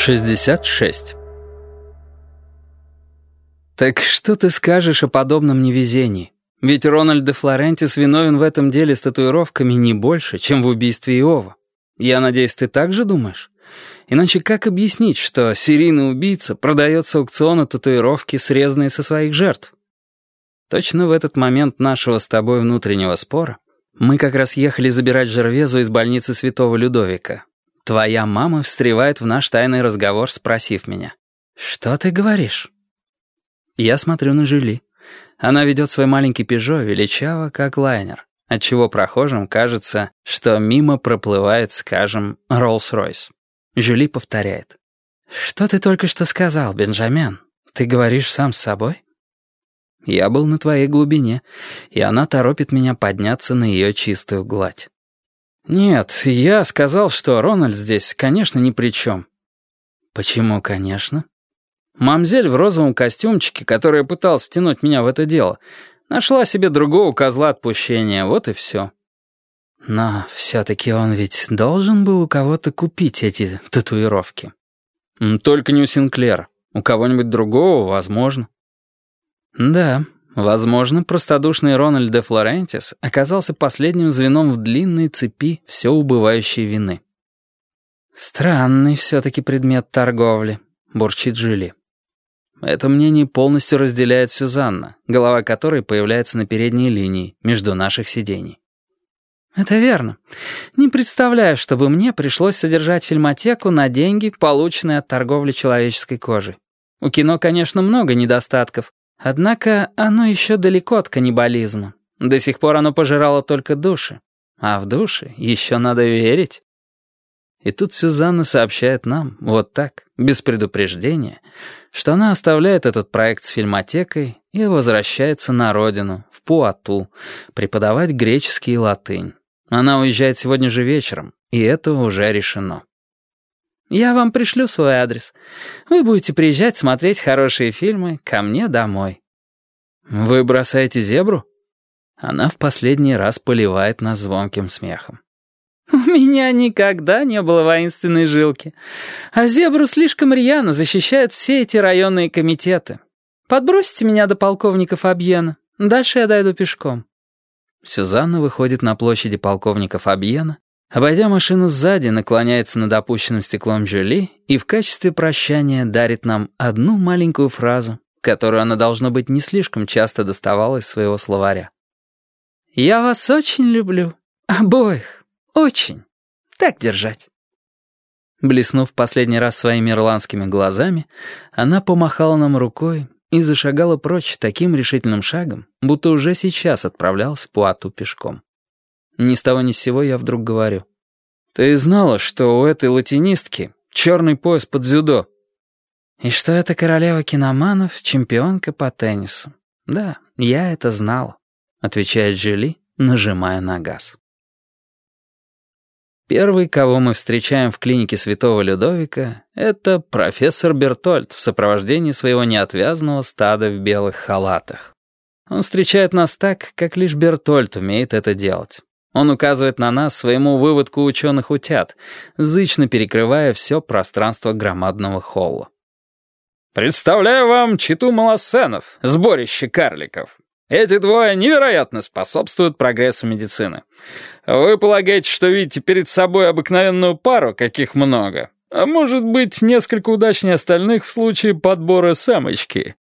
66. Так что ты скажешь о подобном невезении? Ведь Рональд де Флорентис виновен в этом деле с татуировками не больше, чем в убийстве Иова. Я надеюсь, ты так же думаешь? Иначе как объяснить, что серийный убийца продает с аукциона татуировки, срезанные со своих жертв? Точно в этот момент нашего с тобой внутреннего спора мы как раз ехали забирать Жервезу из больницы Святого Людовика. Твоя мама встревает в наш тайный разговор, спросив меня. «Что ты говоришь?» Я смотрю на Жюли. Она ведет свой маленький «Пежо» величаво, как лайнер, отчего прохожим кажется, что мимо проплывает, скажем, Роллс-Ройс. Жюли повторяет. «Что ты только что сказал, Бенджамен? Ты говоришь сам с собой?» Я был на твоей глубине, и она торопит меня подняться на ее чистую гладь. Нет, я сказал, что Рональд здесь, конечно, ни при чем. Почему, конечно? Мамзель в розовом костюмчике, которая пыталась стянуть меня в это дело, нашла себе другого козла отпущения, вот и все. Но все-таки он ведь должен был у кого-то купить эти татуировки. Только не у Синклера. У кого-нибудь другого, возможно. Да, возможно, простодушный Рональд де Флорентис оказался последним звеном в длинной цепи все убывающей вины. «Странный все-таки предмет торговли», — бурчит Жюли. Это мнение полностью разделяет Сюзанна, голова которой появляется на передней линии между наших сидений. «Это верно. Не представляю, чтобы мне пришлось содержать фильмотеку на деньги, полученные от торговли человеческой кожей. У кино, конечно, много недостатков, Однако оно еще далеко от каннибализма. До сих пор оно пожирало только души. А в души еще надо верить. И тут Сюзанна сообщает нам, вот так, без предупреждения, что она оставляет этот проект с фильмотекой и возвращается на родину, в Пуату, преподавать греческий и латынь. Она уезжает сегодня же вечером, и это уже решено. Я вам пришлю свой адрес. Вы будете приезжать смотреть хорошие фильмы ко мне домой». «Вы бросаете зебру?» Она в последний раз поливает нас звонким смехом. «У меня никогда не было воинственной жилки. А зебру слишком рьяно защищают все эти районные комитеты. Подбросите меня до полковника Фабьена. Дальше я дойду пешком». Сюзанна выходит на площади полковника Фабьена Обойдя машину сзади, наклоняется над опущенным стеклом Жюли и в качестве прощания дарит нам одну маленькую фразу, которую она, должно быть, не слишком часто доставала из своего словаря. «Я вас очень люблю. Обоих. Очень. Так держать». Блеснув последний раз своими ирландскими глазами, она помахала нам рукой и зашагала прочь таким решительным шагом, будто уже сейчас отправлялась в Пуату пешком. Ни с того ни с сего я вдруг говорю. «Ты знала, что у этой латинистки черный пояс под дзюдо?» «И что это королева киноманов, чемпионка по теннису?» «Да, я это знала», — отвечает Жюли, нажимая на газ. Первый, кого мы встречаем в клинике Святого Людовика, это профессор Бертольд в сопровождении своего неотвязного стада в белых халатах. Он встречает нас так, как лишь Бертольд умеет это делать. Он указывает на нас своему выводку ученых утят, зычно перекрывая все пространство громадного холла. «Представляю вам читу малосценов, сборище карликов. Эти двое невероятно способствуют прогрессу медицины. Вы полагаете, что видите перед собой обыкновенную пару, каких много? А может быть, несколько удачнее остальных в случае подбора самочки?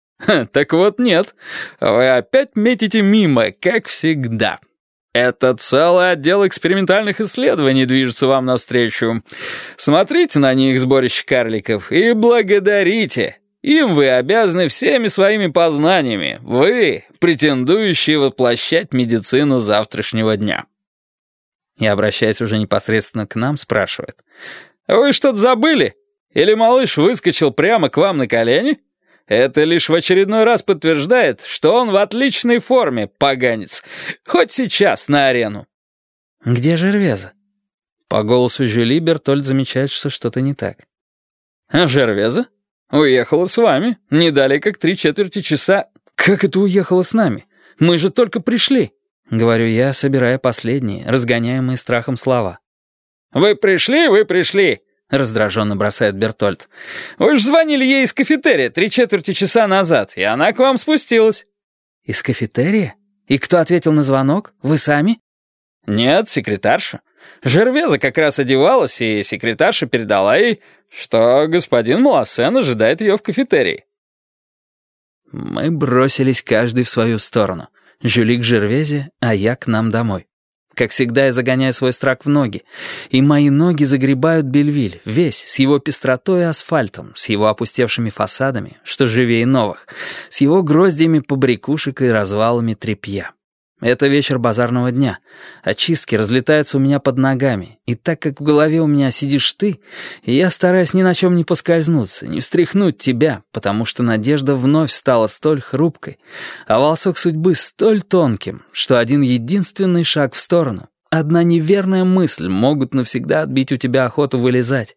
так вот нет, вы опять метите мимо, как всегда». Это целый отдел экспериментальных исследований движется вам навстречу. Смотрите на них, сборище карликов, и благодарите. Им вы обязаны всеми своими познаниями. Вы, претендующие воплощать медицину завтрашнего дня. И, обращаясь уже непосредственно к нам, спрашивает. «Вы что-то забыли? Или малыш выскочил прямо к вам на колени?» Это лишь в очередной раз подтверждает, что он в отличной форме, поганец. Хоть сейчас на арену. Где Жервеза? По голосу Жюли Бертольд замечает, что что-то не так. А Жервеза? Уехала с вами. Не дали как три четверти часа. Как это уехала с нами? Мы же только пришли. Говорю я, собирая последние, разгоняемые страхом слова. «Вы пришли, вы пришли! — раздраженно бросает Бертольд. «Вы же звонили ей из кафетерия три четверти часа назад, и она к вам спустилась». «Из кафетерия? И кто ответил на звонок? Вы сами?» «Нет, секретарша. Жервеза как раз одевалась, и секретарша передала ей, что господин Малосен ожидает ее в кафетерии». Мы бросились каждый в свою сторону. Жюли к Жервезе, а я к нам домой. Как всегда, я загоняю свой страх в ноги. И мои ноги загребают Бельвиль, весь, с его пестротой и асфальтом, с его опустевшими фасадами, что живее новых, с его гроздьями побрякушек и развалами тряпья. Это вечер базарного дня. Очистки разлетаются у меня под ногами. И так как в голове у меня сидишь ты, я стараюсь ни на чем не поскользнуться, не встряхнуть тебя, потому что надежда вновь стала столь хрупкой, а волосок судьбы столь тонким, что один единственный шаг в сторону, одна неверная мысль могут навсегда отбить у тебя охоту вылезать.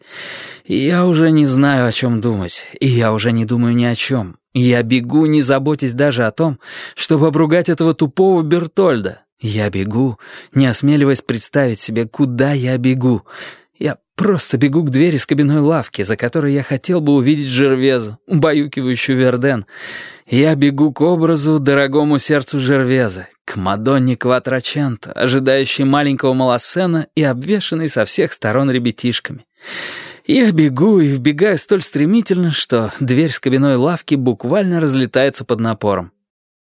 И я уже не знаю, о чем думать, и я уже не думаю ни о чем. Я бегу, не заботясь даже о том, чтобы обругать этого тупого Бертольда. Я бегу, не осмеливаясь представить себе, куда я бегу. Я просто бегу к двери с кабиной лавки, за которой я хотел бы увидеть Жервезу, убаюкивающую Верден. Я бегу к образу, дорогому сердцу Жервеза, к Мадонне Кватраченто, ожидающей маленького Малосена и обвешанной со всех сторон ребятишками. Я бегу и вбегаю столь стремительно, что дверь с кабиной лавки буквально разлетается под напором.